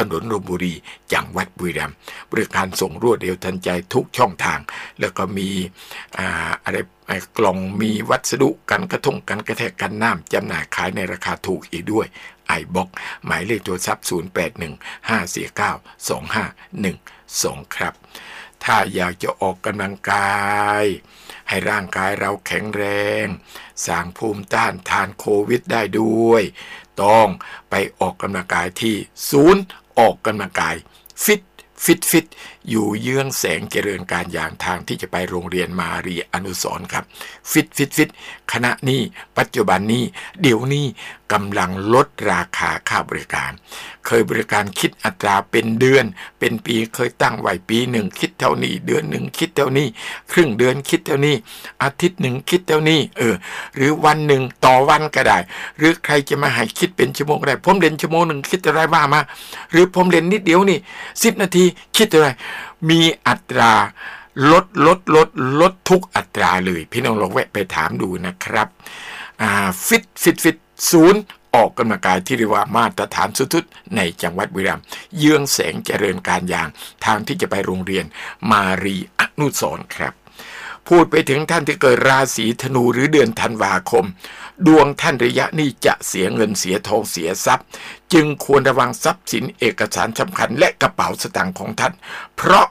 ถนนลบุรีจังหวัดบุรีรัมย์บริการส่งรวดเร็วทันใจทุกช่องทาง แล้วก็มีอ่าอะไรกล่องมีวัสดุกันกระทงกันกระแทกกันน้ำจำหน่ายขายในราคาถูกอีกด้วยไอบ็อกหมายเลขโทรศัพท์ 0815492512 ครับ ถ้าอยากจะออกกำลังกาย ให้ร่างกายเราแข็งแรง สร้างภูมิต้านทานโควิดได้ด้วย ต้องไปออกกำลังกายที่ศูนย์ ออกกำลังกาย ฟิต ฟิต ฟิต อยู่เยื้องแสงเจริญการอย่างทางที่จะไปโรงเรียนมารีอนุสรครับ ฟิตฟิตฟิตขณะนี้ปัจจุบันนี้ เดี๋ยวนี้กำลังลดราคาค่าบริการ เคยบริการคิดอัตราเป็นเดือน เป็นปีเคยตั้งไว้ปีหนึ่งคิดเท่านี้ เดือนหนึ่งคิดเท่านี้ ครึ่งเดือนคิดเท่านี้ อาทิตย์หนึ่งคิดเท่านี้เออหรือวันหนึ่งต่อวันก็ได้ หรือใครจะมาให้คิดเป็นชั่วโมงได้ผมเรียนชั่วโมงหนึ่งคิดอะไรบ้ามา หรือผมเรียนนิดเดียวนี่สิบนาทีคิดอะไรมีอัตราลดลดลดลดทุกอัตราเลย พี่น้องลองแวะไปถามดูนะครับฟิตฟิตฟิตศูนย์ออกกำลังกายที่เรียกว่ามาตรฐานสุดๆในจังหวัดบุรีรัมย์เยื้องแสงเจริญการยาง ทางที่จะไปโรงเรียนมารีอนุสรครับ พูดไปถึงท่านที่เกิดราศีธนูหรือเดือนธันวาคม ดวงท่านระยะนี้จะเสียเงินเสียทองเสียทรัพย์ จึงควรระวังทรัพย์สินเอกสารสำคัญและกระเป๋าสตางค์ของท่าน เพราะ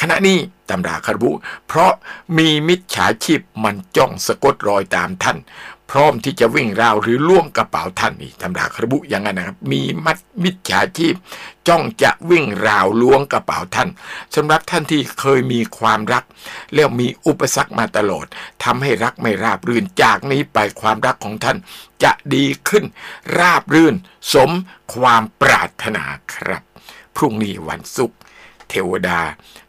ขณะนี้ตำราคารุเพราะมีมิจฉาชีพมันจ้องสะกดรอยตามท่าน พร้อมที่จะวิ่งราวหรือล่วงกระเป๋าท่านนี่ตำราคารุอย่างนั้นนะครับ มีมัดมิจฉาชีพ จ้องจะวิ่งราวล้วงกระเป๋าท่านสำหรับท่านที่เคยมีความรัก แล้วมีอุปสรรคมาตลอดทำให้รักไม่ราบรื่นจากนี้ไปความรักของท่าน จะดีขึ้น ราบรื่น สมความปรารถนาครับ พรุ่งนี้วันศุกร์ เทวดา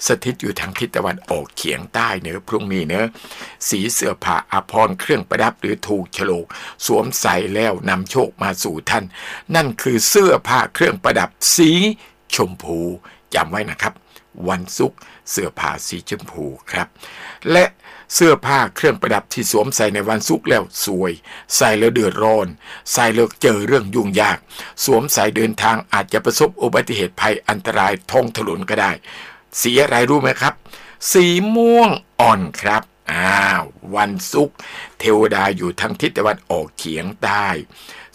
สถิตอยู่ทางทิศตะวันออกเฉียงใต้เนื้อพรุ่งนี้เนื้อสีเสื้อผ้าอาภรณ์เครื่องประดับหรือถูกฉลก สวมใส่แล้วนำโชคมาสู่ท่าน นั่นคือเสื้อผ้าเครื่องประดับสีชมพูจำไว้นะครับ วันศุกร์เสื้อผ้าสีชมพูครับ และ เสื้อผ้าเครื่องประดับที่สวมใส่ในวันศุกแล้วสวย ใส่แล้วเดือดร้อน ใส่แล้วเจอเรื่องยุ่งยาก สวมใส่เดินทางอาจจะประสบอุบัติเหตุภัยอันตรายท้องถนนก็ได้ สีอะไรรู้ไหมครับ สีม่วงอ่อนครับอ้าววันศุกเทวดาอยู่ทางทิศตะวันออกเฉียงใต้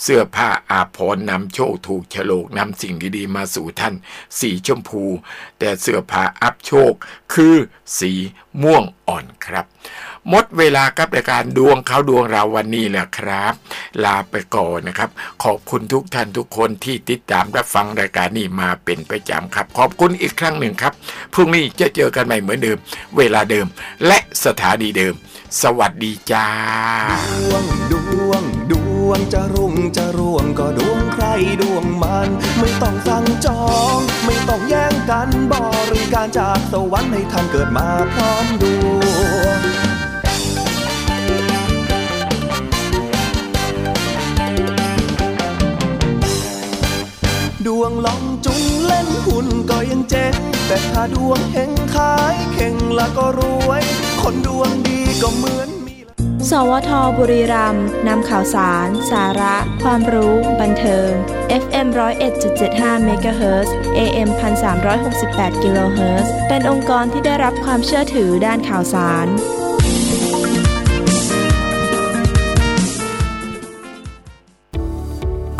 เสื้อผ้าอาภรณ์นำโชคถูกฉลกนำสิ่งดีๆมาสู่ท่าน สีชมพู แต่เสื้อผ้าอัพโชค คือสีม่วงอ่อนครับหมดเวลากับรายการดวงเขาดวงเราวันนี้แหละครับ ลาไปก่อนนะครับ ขอบคุณทุกท่านทุกคนที่ติดตามรับฟังรายการนี้มาเป็นประจำครับ ขอบคุณอีกครั้งหนึ่งครับพรุ่งนี้จะเจอกันใหม่เหมือนเดิม เวลาเดิม และสถานีเดิม สวัสดีจ้าดวงดวงดวง งจะรุ่งจะร่วงก็ดวงใครดวงมัน ไม่ต้องสั่งจอง ไม่ต้องแย่งกันบริการจากสวรรค์ให้ท่านเกิดมาพร้อมดวงดวงลองจุงเล่นหุ่นก็ยังเจ๊งแต่ถ้าดวงเฮงขายเข่งละก็รวย คนดวงดีก็เหมือน สวทบุรีรัมย์นำข่าวสาร สาระ ความรู้ บันเทิง FM 101.75 MHz AM 1368กิโลเฮิรตซ์เป็นองค์กรที่ได้รับความเชื่อถือด้านข่าวสาร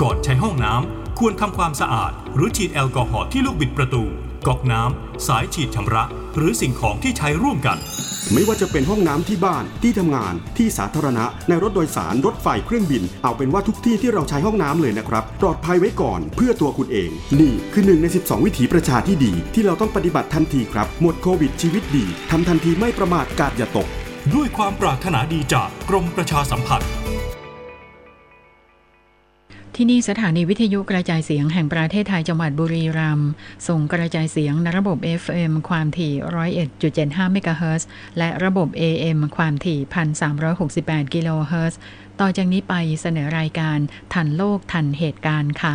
ก่อนใช้ห้องน้ำควรทำความสะอาด หรือฉีดแอลกอฮอล์ที่ลูกบิดประตู ก๊อกน้ำ สายฉีดชำระ หรือสิ่งของที่ใช้ร่วมกัน ไม่ว่าจะเป็นห้องน้ำที่บ้านที่ทำงานที่สาธารณะ ในรถโดยสารรถไฟเครื่องบิน เอาเป็นว่าทุกที่ที่เราใช้ห้องน้ำเลยนะครับ ปลอดภัยไว้ก่อนเพื่อตัวคุณเอง นี่คือหนึ่งใน 12 วิถีประชาที่ดี ที่เราต้องปฏิบัติทันทีครับ หมดโควิดชีวิตดีทำทันทีไม่ประมาทกาดอย่าตก ด้วยความปรารถนาดีจากกรมประชาสัมพันธ์ ที่นี่สถานีวิทยุกระจายเสียงแห่งประเทศไทยจังหวัดบุรีรัมย์ส่งกระจายเสียงในระบบ FM ความถี่ 101.75 เมกะเฮิรตซ์และระบบ AM ความถี่ 1,368 กิโลเฮิรตซ์ต่อจากนี้ไปเสนอรายการทันโลกทันเหตุการณ์ค่ะ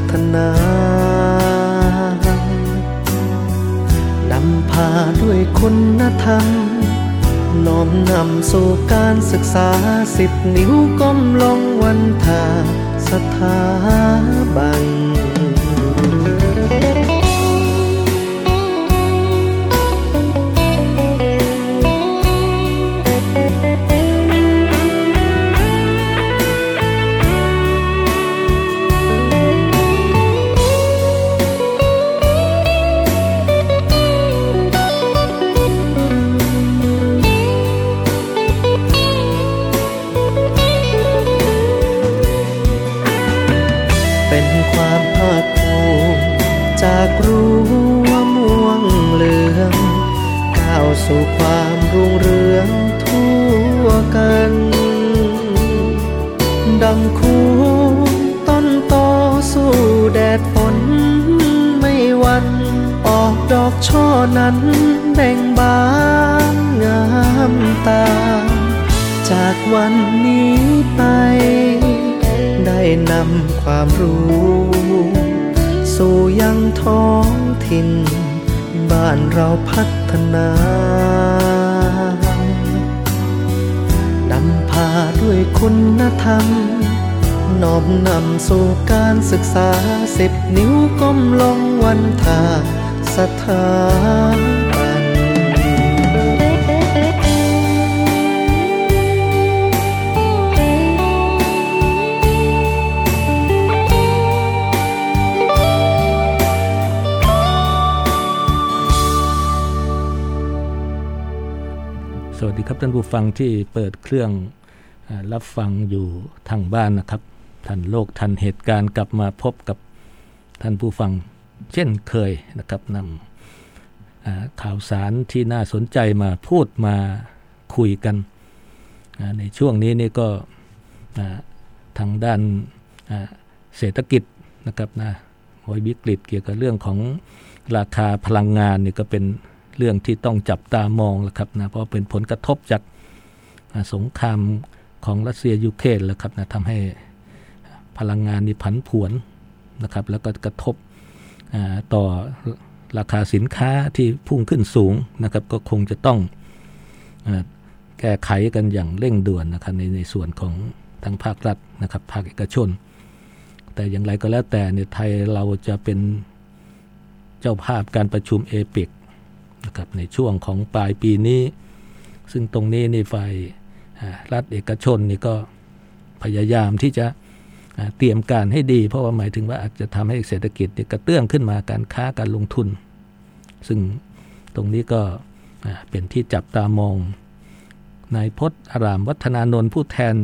นานำพาด้วยคุณธรรม น้อมนำสู่การศึกษาสิบนิ้วก้มลงวันทาสถาบัน ด้วยคุณธรรมน้อมนำสู่การศึกษาสิบนิ้วก้มลงวันทาสถาบันสวัสดีครับท่านผู้ฟังที่เปิดเครื่อง รับฟังอยู่ทางบ้านนะครับทันโลกทันเหตุการณ์กลับมาพบกับท่านผู้ฟังเช่นเคยนะครับนำข่าวสารที่น่าสนใจมาพูดมาคุยกัน ในช่วงนี้นี่ก็ทางด้านเศรษฐกิจนะครับนะโอยวิกฤตเกี่ยวกับเรื่องของราคาพลังงานนี่ก็เป็นเรื่องที่ต้องจับตามองแล้วครับนะเพราะเป็นผลกระทบจากสงคราม ของรัสเซียยูเครนแล้วครับนะทำให้พลังงานนี่ผันผวนนะครับ แล้วก็กระทบต่อราคาสินค้าที่พุ่งขึ้นสูงนะครับ ก็คงจะต้องอแก้ไขกันอย่างเร่งด่วนนะครับในในส่วนของทางภาครัฐนะครับภาคเอกชน แต่อย่างไรก็แล้วแต่เนี่ยไทยเราจะเป็นเจ้าภาพการประชุมเอเปกนะครับในช่วงของปลายปีนี้ ซึ่งตรงนี้ในฝ่าย รัฐเอกชนนี่ก็พยายามที่จะเตรียมการให้ดี เพราะว่าหมายถึงว่าอาจจะทำให้เศรษฐกิจกระเตื้องขึ้นมาการค้าการลงทุน ซึ่งตรงนี้ก็เป็นที่จับตามองนายพจน์อารามวัฒนานนท์ผู้แทน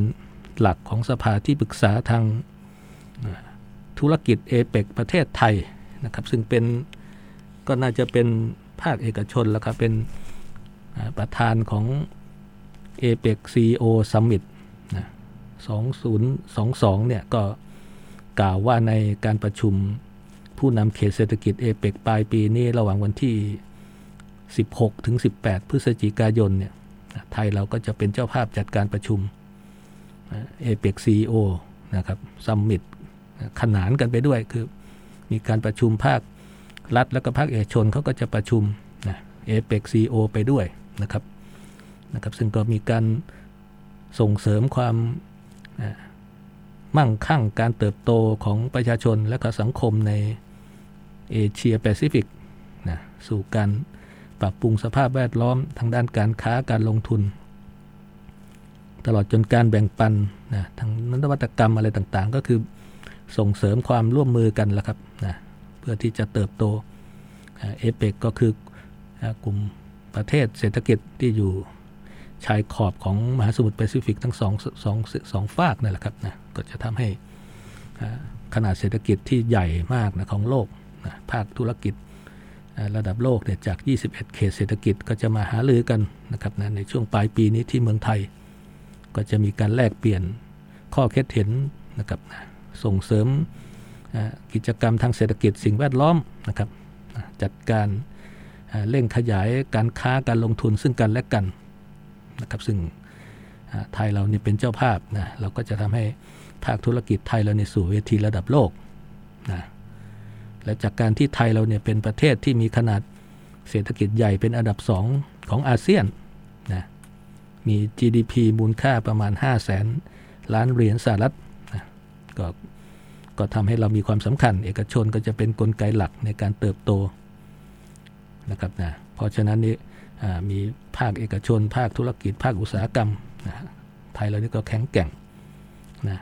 หลักของสภาที่ปรึกษาทางธุรกิจเอเปกประเทศไทยนะครับ ซึ่งเป็นก็น่าจะเป็นภาคเอกชนแล้วครับเป็นประธานของ เอเปกซีโอซัมมิตนะ2022 เนี่ยก็กล่าวว่าในการประชุมผู้นำเขตเศรษฐกิจเอเปกปลายปีนี้ระหว่างวันที่ 16 ถึง 18 พฤศจิกายนเนี่ยไทยเราก็จะเป็นเจ้าภาพจัดการประชุมเอเปก CEO นะครับ summit ขนานกันไปด้วยคือมีการประชุมภาครัฐและก็ภาคเอกชนเขาก็จะประชุมนะเอเปก CEO ไปด้วยนะครับ นะครับซึ่งก็มีการส่งเสริมความมั่งคั่งการเติบโตของประชาชนและก็สังคมในเอเชียแปซิฟิกนะสู่การปรับปรุงสภาพแวดล้อมทางด้านการค้าการลงทุน ตลอดจนการแบ่งปันนะทางนวัตกรรมอะไรต่างๆ ก็คือส่งเสริมความร่วมมือกันละครับนะเพื่อที่จะเติบโตเอเปกก็คือกลุ่มประเทศเศรษฐกิจที่อยู่ ชายขอบของมหาสมุทรแปซิฟิกทั้งสองสองสองฝากนั่นแหละครับนะก็จะทำให้ขนาดเศรษฐกิจที่ใหญ่มากนะของโลกนะภาคธุรกิจระดับโลกเนี่ยจาก 21 เขตเศรษฐกิจก็จะมาหาลือกันนะครับนะในช่วงปลายปีนี้ที่เมืองไทย ก็จะมีการแลกเปลี่ยนข้อคิดเห็นนะครับนะส่งเสริมกิจกรรมทางเศรษฐกิจสิ่งแวดล้อมนะครับจัดการเร่งขยายการค้าการลงทุนซึ่งกันและกัน นะครับซึ่งไทยเรานี่เป็นเจ้าภาพนะเราก็จะทำให้ภาคธุรกิจไทยเราในสู่เวทีระดับโลกนะและจากการที่ไทยเราเนี่ยเป็นประเทศที่มีขนาดเศรษฐกิจใหญ่เป็นอันดับสองของอาเซียนนะมี GDP มูลค่าประมาณ 5 0 0แสนล้านเหรียญสหรัฐนะก็ก็ทำให้เรามีความสำคัญ เอกชนก็จะเป็นนกลไกหลักในการเติบโตนะครับนะเพราะฉะนั้นนี้ มีภาคเอกชน ภาคธุรกิจ ภาคอุตสาหกรรมนะไทยเรานี่ก็แข็งแกร่งนะ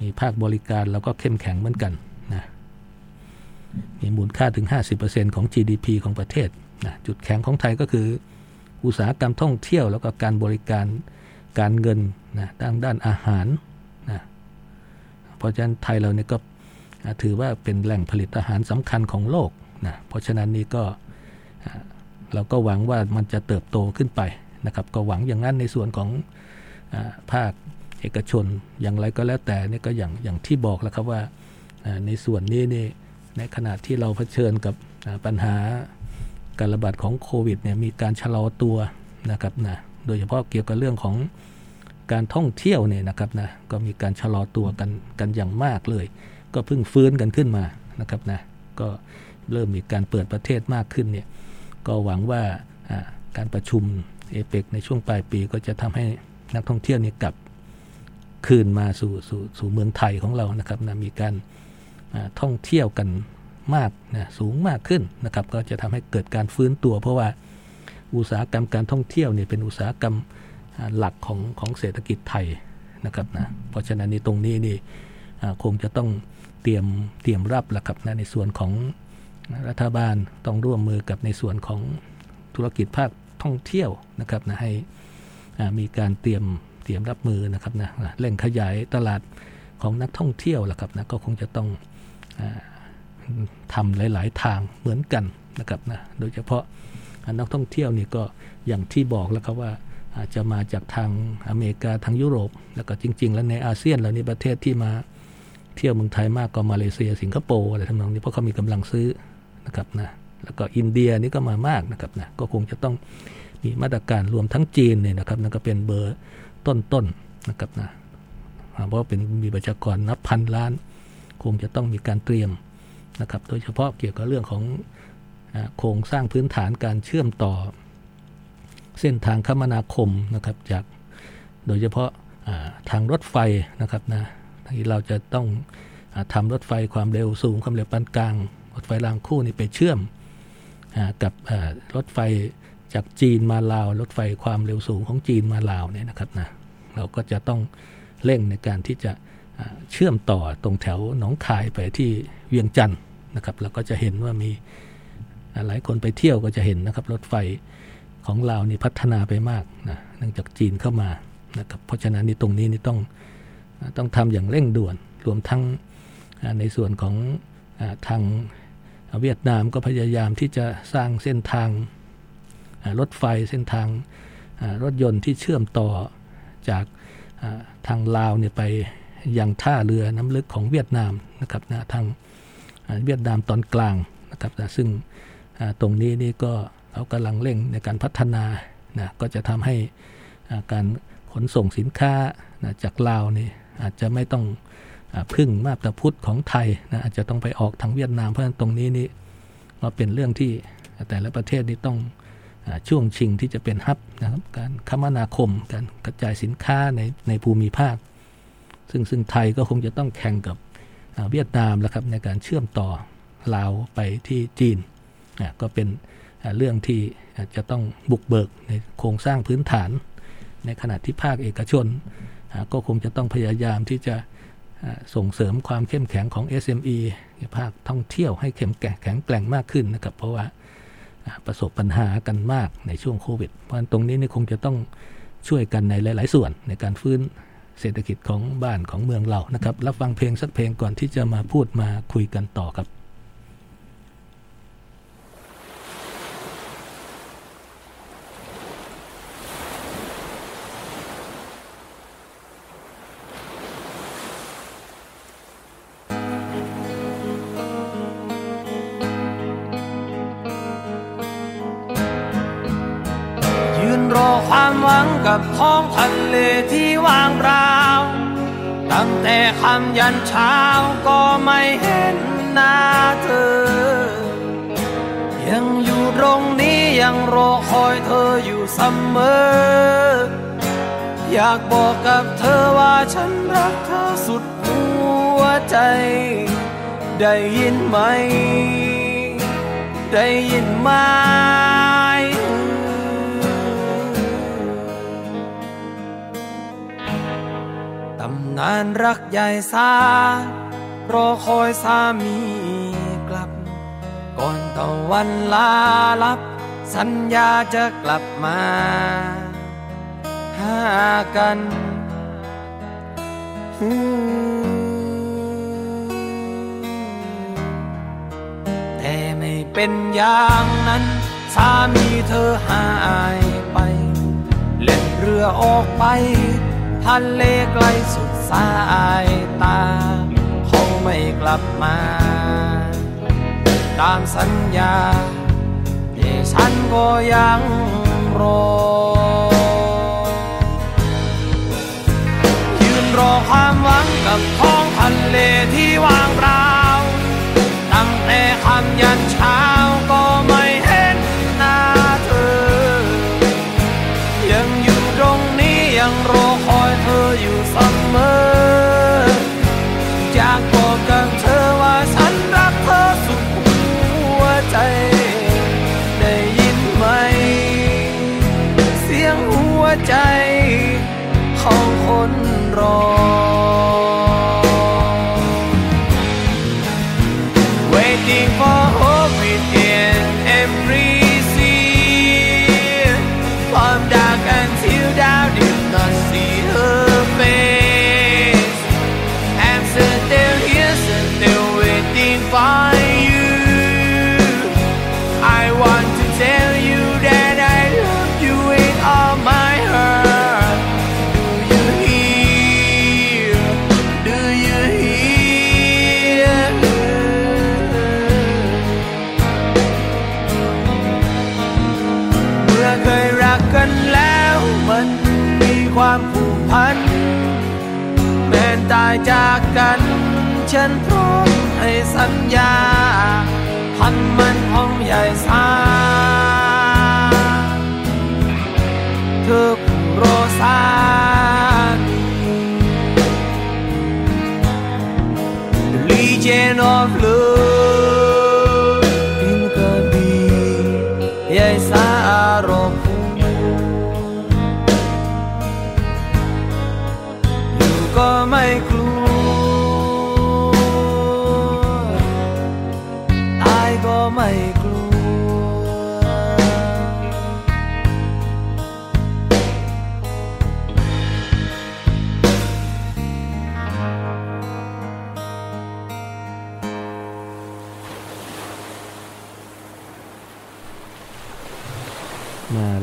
มีภาคบริการเราก็เข้มแข็งเหมือนกันนะมีมูลค่าถึง 50%ของ GDP ของประเทศนะจุดแข็งของไทยก็คือ อุตสาหกรรมท่องเที่ยว แล้วก็การบริการการเงินนะด้านด้านอาหารนะเพราะฉะนั้นไทยเราเนี่ยก็ถือว่าเป็นแหล่งผลิตอาหารสำคัญของโลกนะเพราะฉะนั้นนี้ก็ เราก็หวังว่ามันจะเติบโตขึ้นไปนะครับก็หวังอย่างนั้นในส่วนของอภาคเอกชนอย่างไรก็แล้วแต่นี่ก็อย่างอย่างที่บอกแล้วครับว่าในส่วนนี้นี่ในขณะที่เราเผชิญกับปัญหาการระบาดของโควิดเนี่ยมีการชะลอตัวนะครับนะโดยเฉพาะเกี่ยวกับเรื่องของการท่องเที่ยวเนี่ยนะครับนะก็มีการชะลอตัวกันกันอย่างมากเลย ก็เพิ่งฟื้นกันขึ้นมานะครับนะก็เริ่มมีการเปิดประเทศมากขึ้นเนี่ย ก็หวังว่าการประชุมเอเปกในช่วงปลายปีก็จะทำให้นักท่องเที่ยวนี่กลับคืนมาสู่สู่สู่เมืองไทยของเรานะครับนะมีการท่องเที่ยวกันมากนะสูงมากขึ้นนะครับ ก็จะทำให้เกิดการฟื้นตัว เพราะว่าอุตสาหกรรมการท่องเที่ยวเนี่ยเป็นอุตสาหกรรมหลักของของเศรษฐกิจไทยนะครับนะเพราะฉะนั้นในตรงนี้นี่คงจะต้องเตรียมเตรียมรับล้วครับนะในส่วนของ รัฐบาลต้องร่วมมือกับในส่วนของธุรกิจภาคท่องเที่ยวนะครับนะให้มีการเตรียมเตรียมรับมือนะครับนะเร่งขยายตลาดของนักท่องเที่ยวละครับนะก็คงจะต้องอทำหลาย ๆ ทางเหมือนกันนะครับนะโดยเฉพาะนักท่องเที่ยวนี่ก็อย่างที่บอกแล้วครับว่าอาจจะมาจากทางอเมริกาทางยุโรป แล้วก็จริง ๆ แล้วในอาเซียนเรานี่ประเทศที่มาเที่ยวเมืองไทยมากก็มาเลเซียสิงคโปร์อะไรทั้งนั้นนี้เพราะเขามีกำลังซื้อ นะครับนะแล้วก็อินเดียนี่ก็มามากนะครับนะก็คงจะต้องมีมาตรการรวมทั้งจีนเนี่ยนะครับนั่นก็เป็นเบอร์ต้นๆนนะครับนะเพราะเป็นมีประชากรนับพันล้าน คงจะต้องมีการเตรียมนะครับ โดยเฉพาะเกี่ยวกับเรื่องของโครงสร้างพื้นฐานการเชื่อมต่อ เส้นทางคมนาคมนะครับจากโดยเฉพาะทางรถไฟนะครับนะที่เราจะต้องทำรถไฟความเร็วสูงความเร็วปานกลาง รถไฟรางคู่นี่ไปเชื่อมกับรถไฟจากจีนมาลาว รถไฟความเร็วสูงของจีนมาลาวเนี่ยนะครับนะเราก็จะต้องเร่งในการที่จะเชื่อมต่อตรงแถวหนองคายไปที่เวียงจันทร์นะครับเราก็จะเห็นว่ามีหลายคนไปเที่ยวก็จะเห็นนะครับ รถไฟของลาวนี่พัฒนาไปมากนะเนื่องจากจีนเข้ามานะครับเพราะฉะนั้นนี่ตรงนี้นี่ต้องต้องทำอย่างเร่งด่วนรวมทั้งในส่วนของทาง เวียดนามก็พยายามที่จะสร้างเส้นทางรถไฟเส้นทางรถยนต์ที่เชื่อมต่อจากทางลาวเนี่ยไปยังท่าเรือน้ำลึกของเวียดนามนะครับนะทางเวียดนามตอนกลางนะครับซึ่งตรงนี้นี่ก็เขากำลังเร่งในการพัฒนานะก็จะทำให้การขนส่งสินค้านะจากลาวนี่อาจจะไม่ต้อง พึ่งมาตาพุทธของไทยนะอาจจะต้องไปออกทางเวียดนามเพราะฉะนั้นตรงนี้นี่มาเป็นเรื่องที่แต่ละประเทศนี่ต้องช่วงชิงที่จะเป็นฮับนะครับการคมนาคมการกระจายสินค้าในในภูมิภาค ซึ่งซึ่งไทยก็คงจะต้องแข่งกับเวียดนามแล้วครับในการเชื่อมต่อลาวไปที่จีนก็เป็นเรื่องที่จะต้องบุกเบิกในโครงสร้างพื้นฐาน ในขณะที่ภาคเอกชน ก็คงจะต้องพยายามที่จะ ส่งเสริมความเข้มแข็งของ SME ภาคท่องเที่ยวให้เข้มแข็งแกร่งมากขึ้นนะครับ เพราะว่าประสบปัญหากันมากในช่วงโควิด เพราะตรงนี้นี่คงจะต้องช่วยกันในหลาย ๆ ส่วนในการฟื้นเศรษฐกิจของบ้านของเมืองเรานะครับ รับฟังเพลงสักเพลงก่อนที่จะมาพูดมาคุยกันต่อครับ ได้ยินไหม ได้ยินไหม ตำนานรักใหญ่สารอคอยสามีกลับ ก่อนตะวันลาลับ สัญญาจะกลับมา หากันแเป็นอย่างนั้น สามีเธอหายไป เล่นเรือออกไปทะเลไกลสุดสายตา เขาไม่กลับมา ตามสัญญาที่ฉันก็ยังรอยืนรอความหวังกับท้องทะเล จากกัน ฉันพร้อมให้สัญญาพัน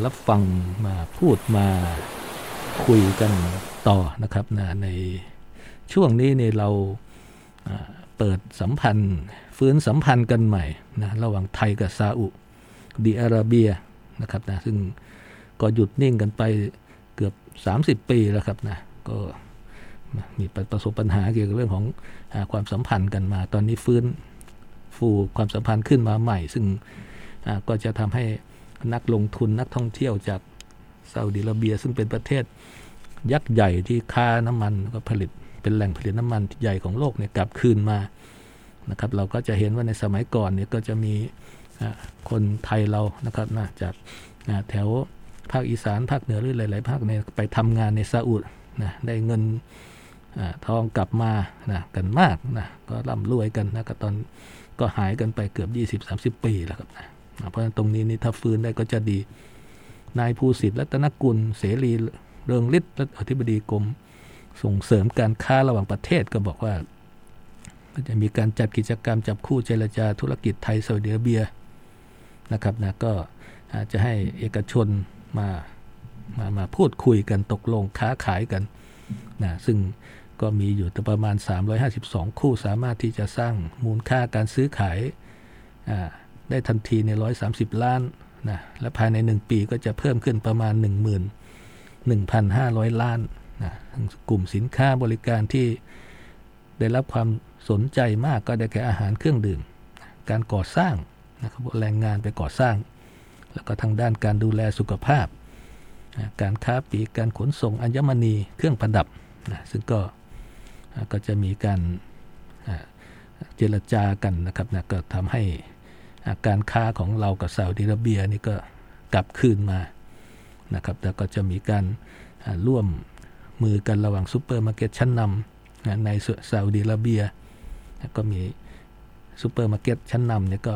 รับฟังมาพูดมาคุยกันต่อนะครับนะในช่วงนี้เนี่ยเราเปิดสัมพันธ์ฟื้นสัมพันธ์กันใหม่นะระหว่างไทยกับซาอุดีอาระเบียนะครับนะซึ่งก็หยุดนิ่งกันไปเกือบ 30 ปีแล้วครับนะก็มีประสบปัญหาเกี่ยวกับเรื่องของอความสัมพันธ์กันมา ตอนนี้ฟื้นฟูความสัมพันธ์ขึ้นมาใหม่ ซึ่งก็จะทำให้ นักลงทุนนักท่องเที่ยวจากซาอุดิอาระเบีย ซึ่งเป็นประเทศยักษ์ใหญ่ที่ค้าน้ำมันก็ผลิตเป็นแหล่งผลิตน้ำมันใหญ่ของโลกเนี่ยกลับคืนมานะครับ เราก็จะเห็นว่าในสมัยก่อนเนี่ยก็จะมีคนไทยเรานะครับนะจากแถวภาคอีสานภาคเหนือหรือหลาย ๆ ภาคเนี่ยไปทำงานในซาอุดนะได้เงินอทองกลับมานะกันมากนะก็ร่ำรวยกันนะก็ตอนก็หายกันไปเกือบ 20-30 ปีแล้วครับนะ เพราะฉะนั้นตรงนี้นี่ถ้าฟื้นได้ก็จะดี นายภูสิทธิ์รัตนกุล เสรีเริงฤทธิ์อธิบดีกรมส่งเสริมการค้าระหว่างประเทศก็บอกว่า ก็จะมีการจัดกิจกรรมจับคู่เจรจาธุรกิจไทยซาอุดิอาระเบียนะครับนะก็จจะให้เอกชนมามามาพูดคุยกันตกลงค้าขายกันนะซึ่งก็มีอยู่ประมาณ 352 คู่สามารถที่จะสร้างมูลค่าการซื้อขาย ได้ทันทีใน 130 ล้านนะและภายใน 1 ปีก็จะเพิ่มขึ้นประมาณ11,500 ล้านนะกลุ่มสินค้าบริการที่ได้รับความสนใจมากก็ได้แก่อาหารเครื่องดื่ม การก่อสร้างนะครับแรงงานไปก่อสร้าง แล้วก็ทางด้านการดูแลสุขภาพ การค้าปลีกการขนส่งอัญมณีเครื่องประดับนะซึ่งก็ก็จะมีการเจรจากันนะครับนะก็ทำให้ การค้าของเรากับซาอุดิอาระเบียนี่ก็กลับคืนมานะครับแต่ก็จะมีการร่วมมือกันระหว่างซูเปอร์มาร์เก็ตชั้นนำในซาอุดิอาระเบีย ก็มีซูเปอร์มาร์เก็ตชั้นนำเนี่ยก็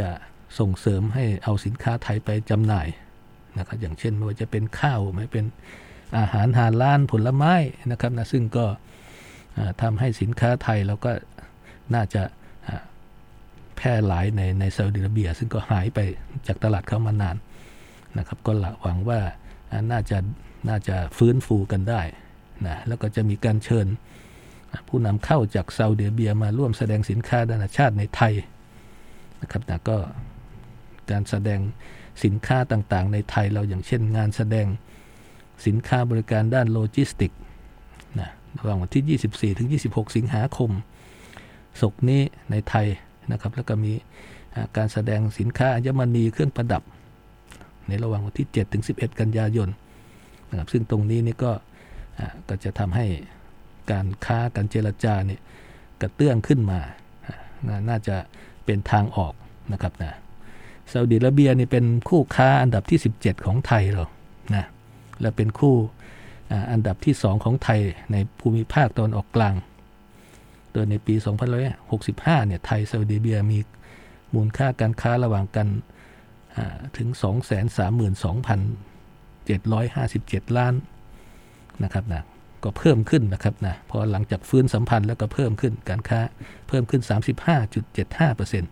จะส่งเสริมให้เอาสินค้าไทยไปจำหน่ายนะครับอย่างเช่นไม่ว่าจะเป็นข้าวไม่เป็นอาหารฮาลาลผลไม้นะครับนะซึ่งก็ทำให้สินค้าไทยเราก็น่าจะ แพร่หลายในในซาอุดิอาระเบีย ซึ่งก็หายไปจากตลาดเขามานานนะครับก็หวังว่าน่าจะน่าจะฟื้นฟูกันได้นะแล้วก็จะมีการเชิญผู้นำเข้าจากซาอุดิอาระเบียมาร่วมแสดงสินค้านานาชาติในไทยนะครับนะก็การแสดงสินค้าต่างๆ ในไทยเราอย่างเช่นงานแสดงสินค้าบริการด้านโลจิสติกนะระหว่างวันที่ 24 ถึง 26 สิงหาคมศกนี้ในไทย นะครับ แล้วก็มีการแสดงสินค้าอัญมณีเครื่องประดับ ในระหว่างวันที่ 7 ถึง 11 กันยายนนะครับซึ่งตรงนี้นี่ก็ก็จะทำให้การค้าการเจรจาเนี่ยกระเตื้องขึ้นมา น่าจะเป็นทางออกนะครับนะซาอุดิอาระเบียนี่เป็นคู่ค้าอันดับที่ 17 ของไทยเรานะและเป็นคู่อันดับที่ 2 ของไทยในภูมิภาคตอนออกกลาง โดยในปี 2565 เนี่ย ไทยซาอุดิอาระเบียมีมูลค่าการค้าระหว่างกันถึง 232,757 ล้านนะครับนะก็เพิ่มขึ้นนะครับนะพอหลังจากฟื้นสัมพันธ์แล้วก็เพิ่มขึ้นการค้าเพิ่มขึ้น 35.75%น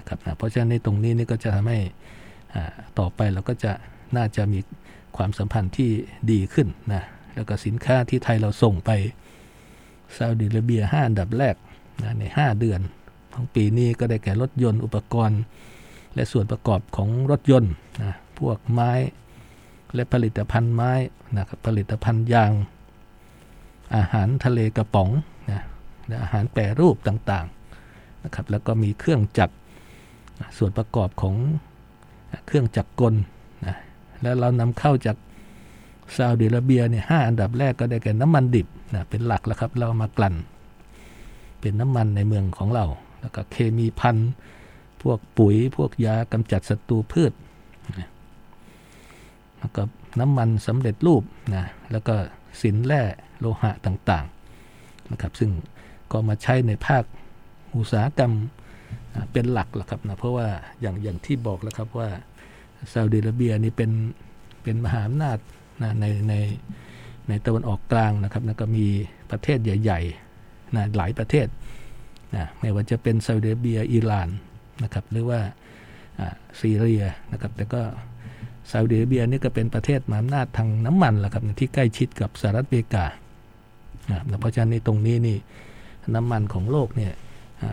ะครับนะเพราะฉะนั้นในตรงนี้นี่ก็จะทำให้ต่อไปเราก็จะน่าจะมีความสัมพันธ์ที่ดีขึ้นนะแล้วก็สินค้าที่ไทยเราส่งไป ซาอุดิอาระเบีย 5 อันดับแรกนะใน 5 เดือน ของปีนี้ก็ได้แก่รถยนต์อุปกรณ์ และส่วนประกอบของรถยนต์นะพวกไม้และผลิตภัณฑ์ไม้นะครับผลิตภัณฑ์ยาง อาหารทะเลกระป๋องนะและอาหารแปรรูปต่างๆนะครับแล้วก็มีเครื่องจักรส่วนประกอบของเครื่องจักรกลนะแล้วเรานำเข้าจาก ซาอุดิอาระเบียเนี่ยห้าอันดับแรกก็ได้แก่น้ำมันดิบนะเป็นหลักแล้วครับ เรามากลั่น เป็นน้ำมันในเมืองของเรา แล้วก็เคมีพันพวกปุ๋ยพวกยากำจัดศัตรูพืชแล้วก็น้ำมันสำเร็จรูปนะแล้วก็สินแร่โลหะต่างๆนะครับซึ่งก็มาใช้ในภาคอุตสาหกรรมเป็นหลักแหละครับนะเพราะว่าอย่างอย่างที่บอกแล้วครับว่าซาอุดิอาระเบียนี่เป็นเป็นมหาอำนาจ นะในในในตะวันออกกลางนะครับนะก็มีประเทศใหญ่ๆนะหลายประเทศนะไม่ว่าจะเป็นซาอุดิอาระเบียอิหร่านนะครับหรือว่าซีเรียนะครับแต่ก็ซาอุดิอาระเบียนี่ก็เป็นประเทศมหาอำนาจทางน้ำมันแหละครับที่ใกล้ชิดกับสหรัฐอเมริกานะเพราะฉะนั้นในตรงนี้นี่น้ำมันของโลกเนี่ย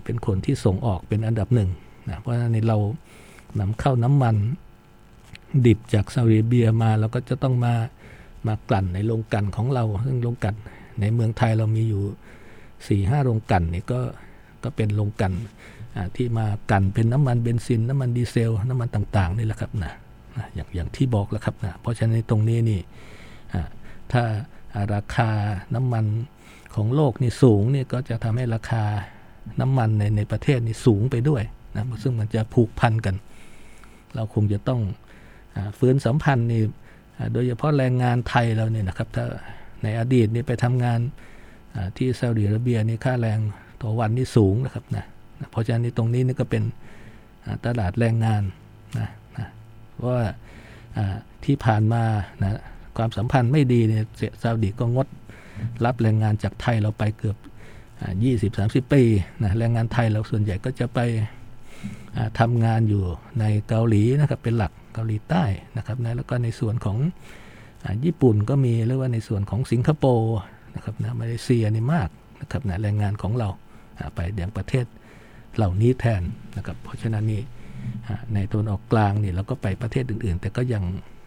เป็นคนที่ส่งออกเป็นอันดับหนึ่งนะเพราะฉะนั้นเรานำเข้าน้ำมันดิบจากซาอุดิอาระเบียมาเราก็จะต้องมา มากลั่นในโรงกันของเราซึ่งโรงกันในเมืองไทยเรามีอยู่4ี่ห้าโรงกันนี่ก็ก็เป็นโรงกันที่มากันเป็นน้ำมันเบนซิน น้ำมันดีเซล น้ำมันต่างๆนี่แหละครับนะอย่างอย่างที่บอกแล้วครับนะเพราะฉะนั้นตรงนี้นี่ถ้าราคาน้ำมันของโลกนี่สูงนี่ก็จะทำให้ราคาน้ำมันในในประเทศนี่สูงไปด้วยนะซึ่งมันจะผูกพันกัน เราคงจะต้องฟื้นสัมพันธ์นี่ โดยเฉพาะแรงงานไทยเราเนี่ยนะครับถ้าในอดีตนี่ไปทำงานที่ซาอุดิอาระเบียนี่ค่าแรงต่อวันนี่สูงนะครับนะเพราะฉะนั้นตรงนี้นี่ก็เป็นตลาดแรงงานนะนะว่าที่ผ่านมานะความสัมพันธ์ไม่ดีเนี่ยซาอุดีก็งดรับแรงงานจากไทยเราไปเกือบ 20-30 ปีนะแรงงานไทยเราส่วนใหญ่ก็จะไปทำงานอยู่ในเกาหลีนะครับเป็นหลัก เกาหลีใต้นะครับนะแล้วก็ในส่วนของญี่ปุ่นก็มีหรือว่าในส่วนของสิงคโปร์นะครับนะมาเลเซียนี่มากนะครับนะแรงงานของเราไปอย่างประเทศเหล่านี้แทนนะครับเพราะฉะนั้นนี่ในตนออกกลางนี่เราก็ไปประเทศอื่น ๆ แต่ก็ยัง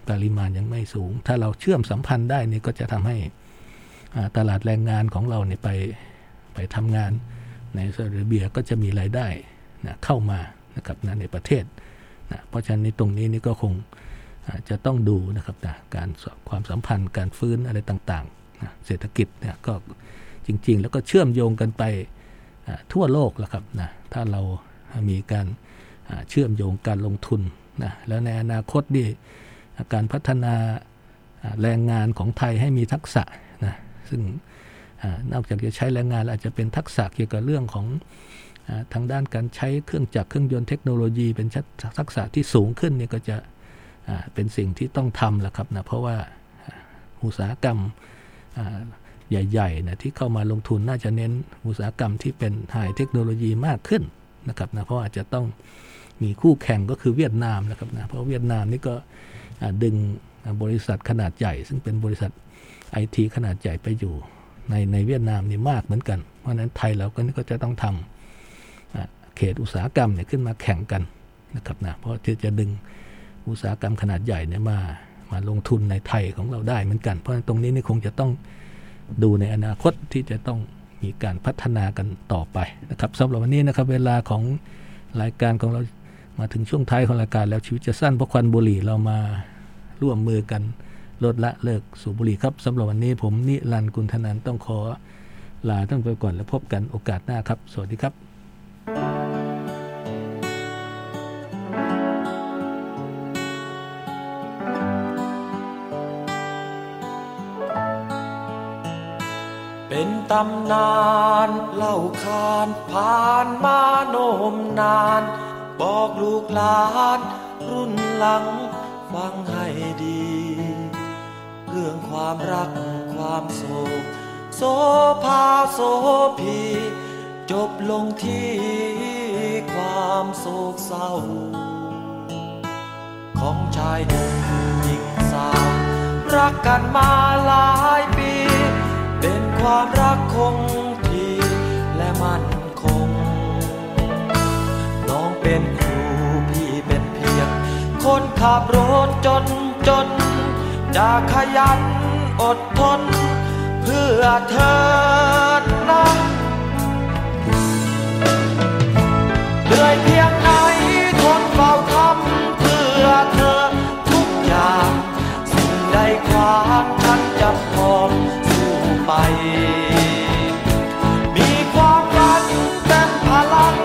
ปริมาณยังไม่สูง ถ้าเราเชื่อมสัมพันธ์ได้นี่ก็จะทำให้ตลาดแรงงานของเราเนี่ยไปไปทำงานในซาอุดิอาระเบียก็จะมีรายได้นะเข้ามานะครับนะในประเทศ นะเพราะฉะนั้นตรงนี้นี่ก็คงจะต้องดูนะครับนะการความสัมพันธ์การฟื้นอะไรต่างๆนะเศรษฐกิจเนี่ยก็จริง ๆ แล้วก็เชื่อมโยงกันไปทั่วโลกแล้วครับนะถ้าเรามีการเชื่อมโยงการลงทุนนะแล้วในอนาคตดีการพัฒนาแรงงานของไทยให้มีทักษะนะซึ่งนอกจากจะใช้แรงงานอาจจะเป็นทักษะเกี่ยวกับเรื่องของ ทางด้านการใช้เครื่องจักรเครื่องยนต์เทคโนโลยีเป็นทักษะที่สูงขึ้นนี่ก็จะเป็นสิ่งที่ต้องทำแหละครับนะเพราะว่าอุตสาหกรรมใหญ่ๆนะที่เข้ามาลงทุนน่าจะเน้นอุตสาหกรรมที่เป็นไฮเทคโนโลยีมากขึ้นนะครับนะเพราะอาจจะต้องมีคู่แข่งก็คือเวียดนามนะครับนะเพราะเวียดนามนี่ก็ดึงบริษัทขนาดใหญ่ ซึ่งเป็นบริษัทไอทีขนาดใหญ่ไปอยู่ในในเวียดนามนี่มากเหมือนกัน เพราะนั้นไทยเราก็ก็จะต้องทำ เขตอุตสาหกรรมเนี่ยขึ้นมาแข่งกันนะครับนะเพราะที่จะดึงอุตสาหกรรมขนาดใหญ่เนี่ยมามาลงทุนในไทยของเราได้เหมือนกัน เพราะตรงนี้นี่คงจะต้องดูในอนาคตที่จะต้องมีการพัฒนากันต่อไปนะครับสำหรับวันนี้นะครับเวลาของรายการของเรามาถึงช่วงท้ายของรายการแล้วชีวิตจะสั้นเพราะควันบุหรี่เรามาร่วมมือกันลดละเลิกสูบบุหรี่ครับสำหรับวันนี้ผมนิรันดร์กุลธนันต้องขอลาท่านไปก่อนแล้วพบกันโอกาสหน้าครับ สวัสดีครับ ตำนานเล่าขานผ่านมาโนมนาน บอกลูกหลาน รุ่นหลังฟังให้ดี เรื่องความรักความโศกโซภาโซพีจบลงที่ความโศกเศร้า ของชายหนุ่มหญิงสาวรักกันมาหลาย ความรักคงที่ และมั่นคง น้องเป็นครูพี่เป็นเพียง คนขับรถจนจน จะขยันอดทน เพื่อเธอนะเหนื่อยเพียงไหนทนเฝ้าทำเพื่อเธอทุกอย่าง สิ่งใดความฉันจะพร้อม ไป มีความฝันเป็นพลัง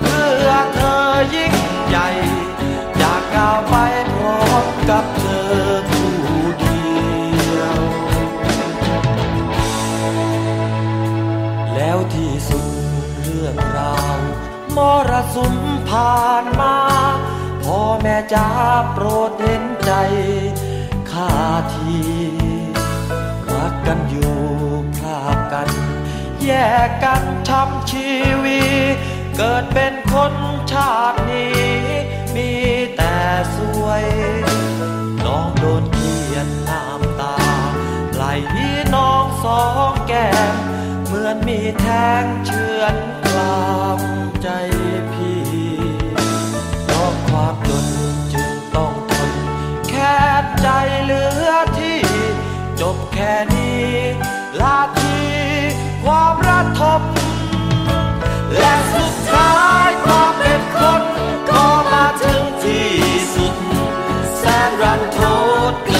เพื่อเธอยิ่งใหญ่ อยากก้าวไปพร้อมกับเธอผู้เดียว แล้วที่สุดเรื่องราวมรสุมผ่านมาพ่อแม่จ้าโปรดเห็นใจข้าทีรักกันอยู่ัน แยกกันทำชีวีเกิดเป็นคนชาตินี้ มีแต่สวย น้องโดนเขียนน้ำตา ไหลที่น้องสองแก้ม เหมือนมีแทงเชือนกลามใจพี่เพราะความจนจึงต้องทน แค่ใจเหลือที่ จบแค่นี้ลาที ความระทมและสุดท้ายความเป็นคนก็มาถึงที่สุด แสนรันทด